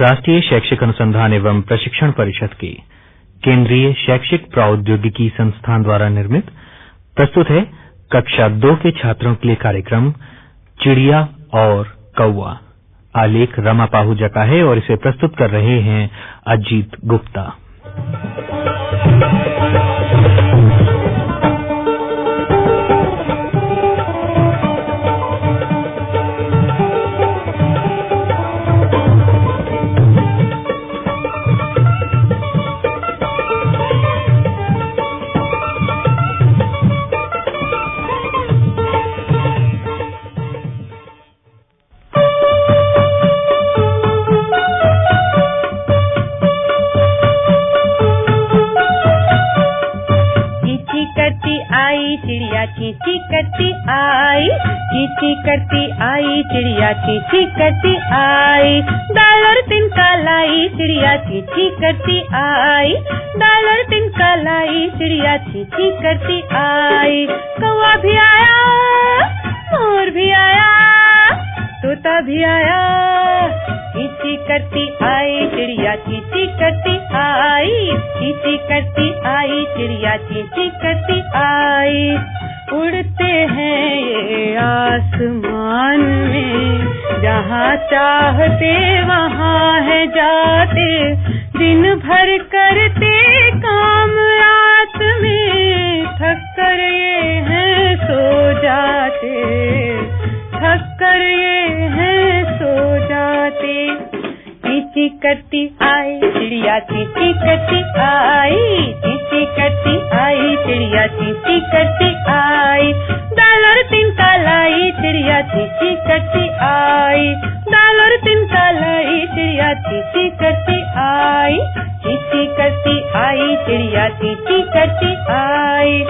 राष्ट्रीय शैक्षिक अनुसंधान एवं प्रशिक्षण परिषद के केंद्रीय शैक्षिक प्रौद्योगिकी संस्थान द्वारा निर्मित, प्रस्तुत है कक्षा दो के छात्रों के लिए कार्यक्रम, चिड़िया और कौआ आलेख रमा पाहुजा का है और इसे प्रस्तुत कर रहे हैं अजीत गुप्ता। चीची करती आई। डॉलर तिनका लाई, चिड़िया चीची करती आई। डॉलर तिनका लाई, चिड़िया चीची करती आई। कौआ भी आया, मोर भी आया, तोता भी आया। चीची करती आई, चिड़िया चीची करती आई। चीची करती आई, चिड़िया चीची करती आई। उड़ते हैं ये आसमान में। जहाँ चाहते वहाँ है जाते। दिन भर करते काम रात में। थक कर ये हैं सो जाते। थक कर ये करती आई, चिड़िया चीची करती आई चीची करती आई, चिड़िया चीची करती आई। डॉलर तीन का लाई चिड़िया चीची करती आई। डॉलर तीन का लाई चिड़िया चीची करती आई। चीची करती आई, चिड़िया चीची करती आई।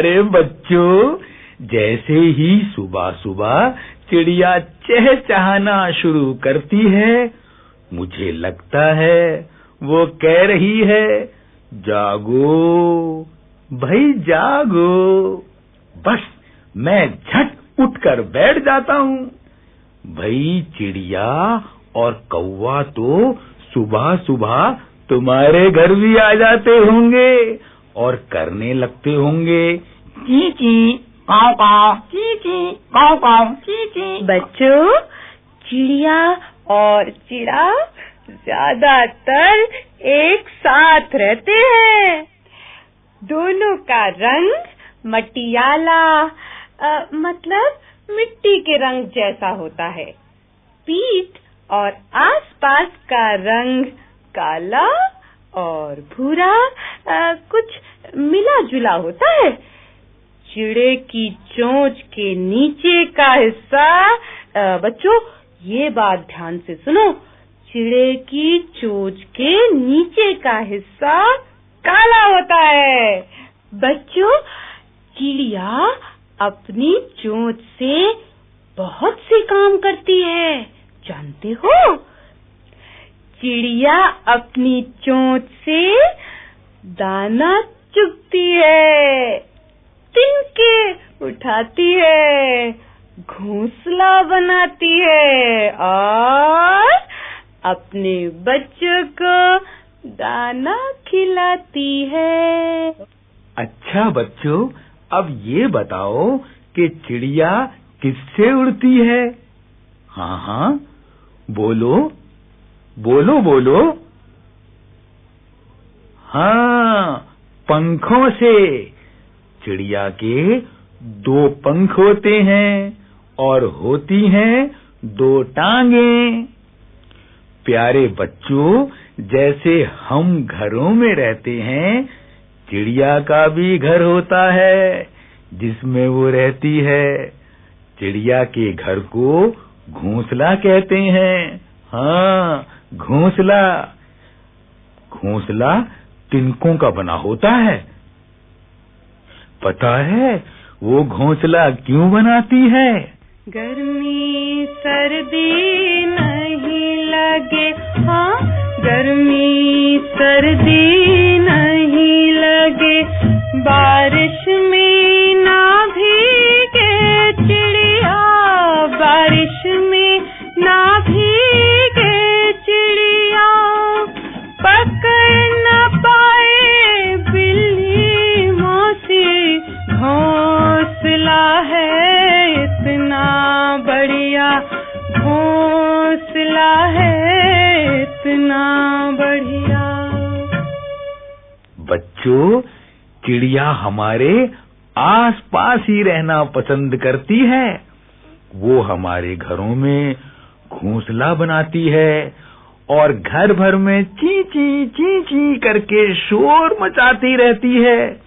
प्यारे बच्चों, जैसे ही सुबह सुबह चिड़िया चहचहाना शुरू करती है, मुझे लगता है वो कह रही है, जागो, भाई जागो। बस, मैं झट उठकर बैठ जाता हूँ। भाई चिड़िया और कौवा तो सुबह सुबह तुम्हारे घर भी आ जाते होंगे और करने लगते होंगे। ची ची काव काव ची ची बच्चों चिड़िया और चिड़ा ज़्यादातर एक साथ रहते हैं। दोनों का रंग मटियाला आ, मतलब मिट्टी के रंग जैसा होता है। पीठ और आसपास का रंग काला और भूरा आ, कुछ मिला जुला होता है। चिड़े की चोंच के नीचे का हिस्सा। बच्चों, ये बात ध्यान से सुनो। चिड़े की चोंच के नीचे का हिस्सा काला होता है। बच्चों, चिड़िया अपनी चोंच से बहुत से काम करती है। जानते हो? चिड़िया अपनी चोंच से दाना चुगती है। तिनके उठाती है, घोंसला बनाती है और अपने बच्चों को दाना खिलाती है। अच्छा बच्चों, अब ये बताओ कि चिड़िया किससे उड़ती है? हाँ हाँ बोलो बोलो बोलो। हाँ पंखों से। चिड़िया के दो पंख होते हैं और होती हैं दो टांगे। प्यारे बच्चों, जैसे हम घरों में रहते हैं, चिड़िया का भी घर होता है, जिसमें वो रहती है। चिड़िया के घर को घोंसला कहते हैं। हाँ घोंसला। घोंसला तिनकों का बना होता है। पता है वो घोंसला क्यों बनाती है? गर्मी, सर्दी नहीं लगे हाँ गर्मी, सर्दी नहीं लगे। बारिश में ना भीगे चिड़िया, बारिश में ना भीगे बच्चों, चिड़िया हमारे आस पास ही रहना पसंद करती है। वो हमारे घरों में घोंसला बनाती है और घर भर में ची ची ची ची करके शोर मचाती रहती है।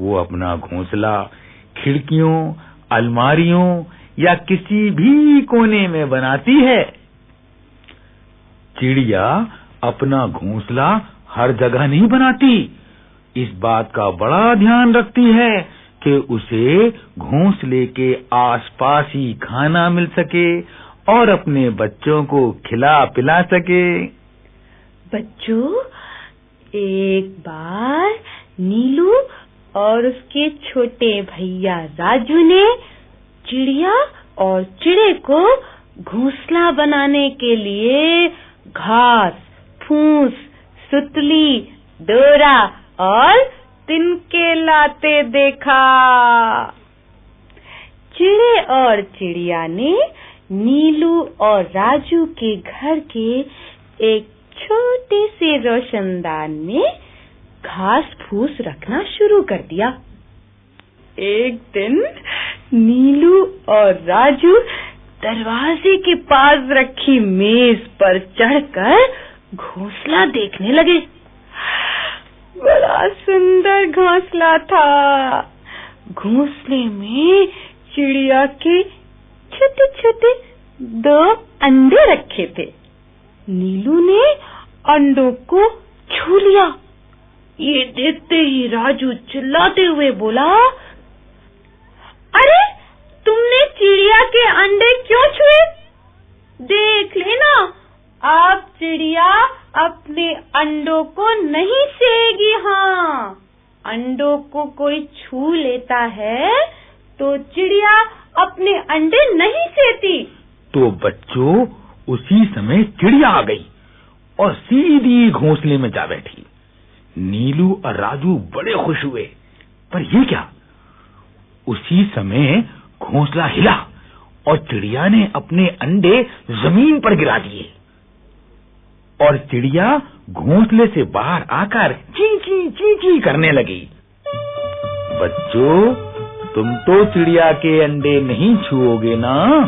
वो अपना घोंसला खिड़कियों, अलमारियों या किसी भी कोने में बनाती है। चिड़िया अपना घोंसला हर जगह नहीं बनाती। इस बात का बड़ा ध्यान रखती है कि उसे घोंसले के आसपास ही खाना मिल सके और अपने बच्चों को खिला पिला सके। बच्चों, एक बार नीलू और उसके छोटे भैया राजू ने चिड़िया और चिड़े को घोंसला बनाने के लिए घास, फूस, सुतली, डोरा और तिनके लाते देखा। चिड़े और चिड़िया ने नीलू और राजू के घर के एक छोटे से रोशनदान में घास फूस रखना शुरू कर दिया। एक दिन नीलू और राजू दरवाजे के पास रखी मेज पर चढ़कर घोंसला देखने लगे। बड़ा सुंदर घोंसला था। घोंसले में चिड़िया के छोटे छोटे दो अंडे रखे थे। नीलू ने अंडों को छू लिया। ये देखते ही राजू चिल्लाते हुए बोला, अरे, तुमने चिड़िया के अंडे क्यों छुए? देख लेना आप चिड़िया अपने अंडों को नहीं सेगी हाँ। अंडों को कोई छू लेता है तो चिड़िया अपने अंडे नहीं सेती। तो बच्चों, उसी समय चिड़िया आ गई और सीधी घोंसले में जा बैठी। नीलू और राजू बड़े खुश हुए। पर ये क्या? उसी समय घोंसला हिला और चिड़िया ने अपने अंडे ज़मीन पर गिरा दिए। और चिड़िया घोंसले से बाहर आकर ची ची ची ची करने लगी। बच्चों, तुम तो चिड़िया के अंडे नहीं छुओगे ना?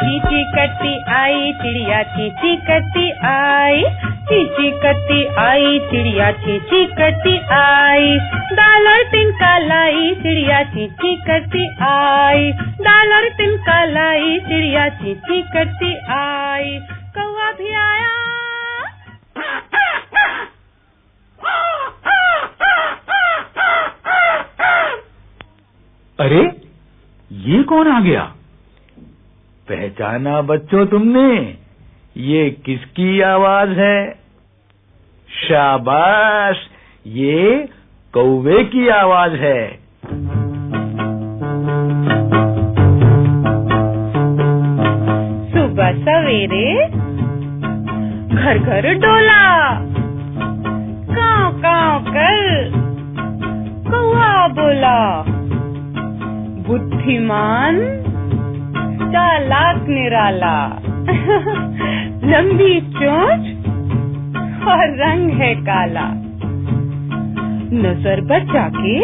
चीची करती आई, चिड़िया चीची करती आई। चीची करती आई, चिड़िया चीची करती आई। डॉलर तिनका लाई चिड़िया चीची करती आई। डॉलर तिनका लाई चिड़िया चीची करती आई। कौआ भी आया। अरे, ये कौन आ गया? पहचाना बच्चों तुमने, ये किसकी आवाज़ है? शाबाश, ये कौवे की आवाज़ है। सुबह सवेरे घर घर डोला काव काव कर कौआ बोला। बुद्धिमान, चालाक निराला, लंबी चोंच और रंग है काला। नज़र बचा के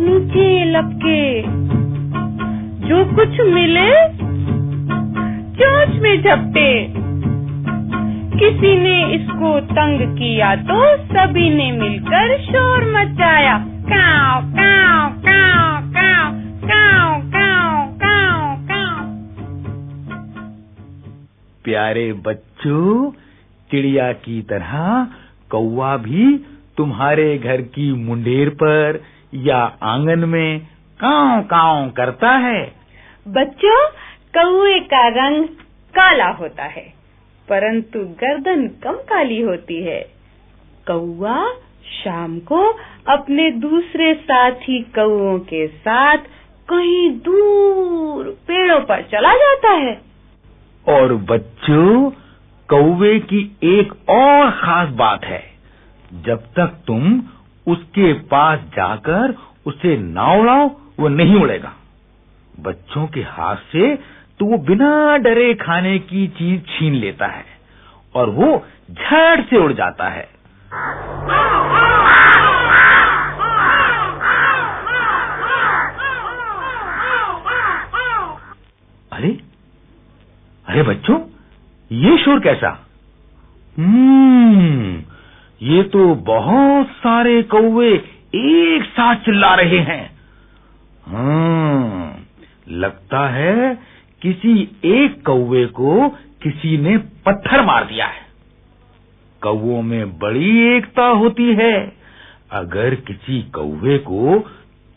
नीचे लपके। जो कुछ मिले चोंच में झपटे। किसी ने इसको तंग किया तो सभी ने मिलकर शोर मचाया। काव काव काव काव काव काव काव काव प्यारे बच्चों, चिड़िया की तरह कौवा भी तुम्हारे घर की मुंडेर पर या आँगन में काव काव करता है? बच्चों कौए का रंग काला होता है परंतु गर्दन कम काली होती है। कौआ शाम को अपने दूसरे साथी कौओं के साथ कहीं दूर पेड़ों पर चला जाता है। और बच्चों कौवे की एक और खास बात है। जब तक तुम उसके पास जाकर उसे ना उड़ाओ वो नहीं उड़ेगा। बच्चों के हाथ से तो वो बिना डरे खाने की चीज़ छीन लेता है और वो झट से उड़ जाता है। अरे अरे बच्चों, ये शोर कैसा? हम्म ये तो बहुत सारे कौवे एक साथ चिल्ला रहे हैं। हम्म लगता है किसी एक कौवे को किसी ने पत्थर मार दिया है। कौवों में बड़ी एकता होती है। अगर किसी कौवे को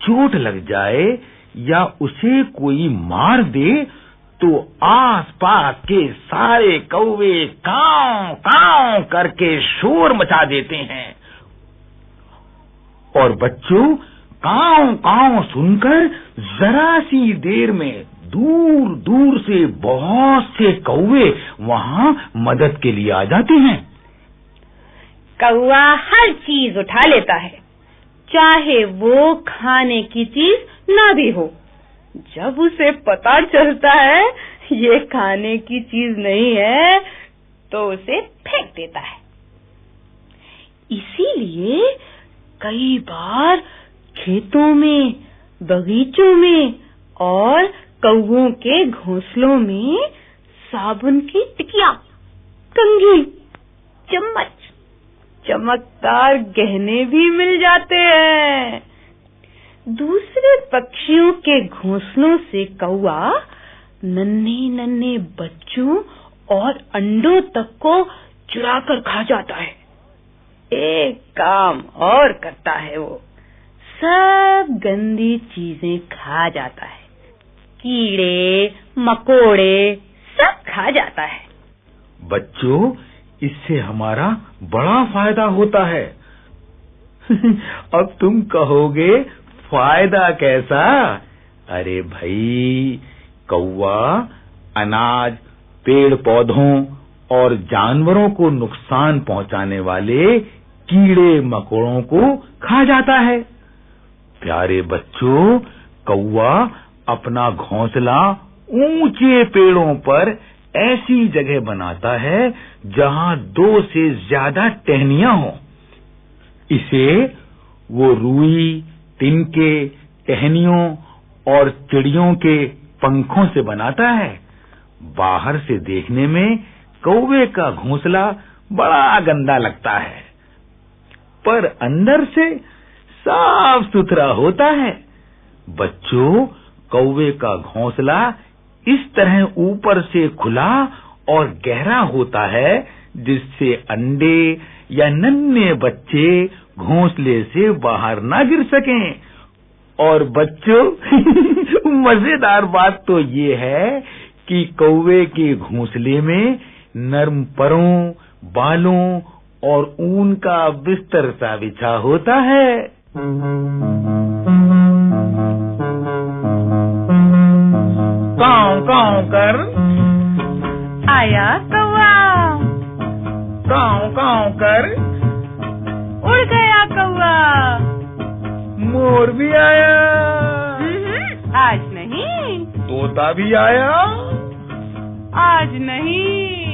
चोट लग जाए या उसे कोई मार दे तो आसपास के सारे कौवे काव काव करके शोर मचा देते हैं। और बच्चों, काव काव सुनकर जरा सी देर में दूर दूर से बहुत से कौवे वहाँ मदद के लिए आ जाते हैं। कौआ हर चीज़ उठा लेता है, चाहे वो खाने की चीज़ ना भी हो। जब उसे पता चलता है ये खाने की चीज़ नहीं है तो उसे फेंक देता है। इसीलिए कई बार खेतों में, बगीचों में और कौओं के घोंसलों में साबुन की टिकिया, कंघी, चम्मच, चमकदार गहने भी मिल जाते हैं। दूसरे पक्षियों के घोंसलों से कौआ नन्हे नन्हे बच्चों और अंडों तक को चुरा कर खा जाता है। एक काम और करता है वो। सब गंदी चीज़ें खा जाता है। कीड़े, मकोड़े सब खा जाता है। बच्चों, इससे हमारा बड़ा फ़ायदा होता है। अब तुम कहोगे फ़ायदा कैसा? अरे भाई कौआ अनाज पेड़ पौधों और जानवरों को नुकसान पहुँचाने वाले कीड़े मकोड़ों को खा जाता है। प्यारे बच्चों कौआ अपना घोंसला ऊँचे पेड़ों पर ऐसी जगह बनाता है जहाँ दो से ज़्यादा टहनियाँ हों। इसे वो रुई तिनके टहनियों और चिड़ियों के पंखों से बनाता है। बाहर से देखने में कौवे का घोंसला बड़ा गंदा लगता है। पर अंदर से साफ़ सुथरा होता है। बच्चों, कौवे का घोंसला इस तरह ऊपर से खुला और गहरा होता है, जिससे अंडे या नन्हे बच्चे घोंसले से बाहर ना गिर सकें। और बच्चों मज़ेदार बात तो ये है कि कौवे के घोंसले में नर्म परों बालों और ऊन का बिस्तर सा बिछा होता है। काव काव कर। आया कौआ काव काव कर। उड़ गया। कौआ। मोर भी आया। आज नहीं। तोता भी आया। आज नहीं।